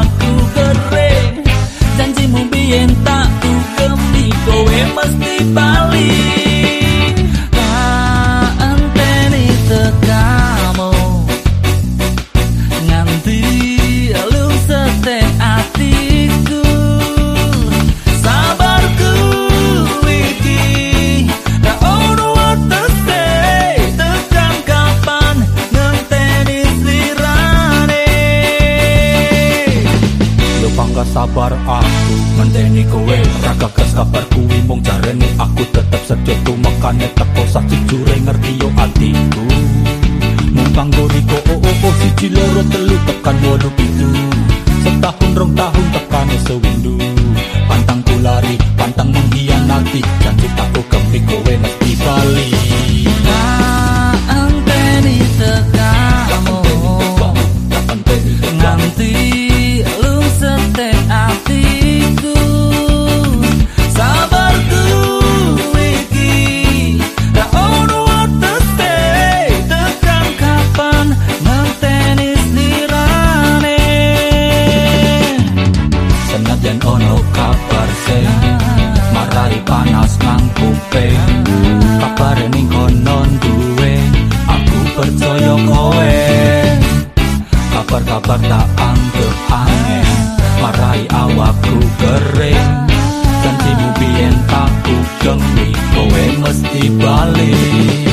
aku kering. Janjimu biyen tak ku kemi kowe mesti balik. Aku Ngenteni kowe raga gas kabar kuwi mung jarene. Aku tetep tu makane teko sak ngerti yo atiku. Mung kanggo riko oh oh oh siji loro telu tekan wolu pitu. Setahun rong tahun tekane sewindu. Pantang kulari, pantang mengkhianati Janji takku kempi kowe mesti bali Percaya kowe. Kabar-kabar tak anggap aneh Marai awakku kering. Janjimu biyen tak ku gemi Kowe mesti balik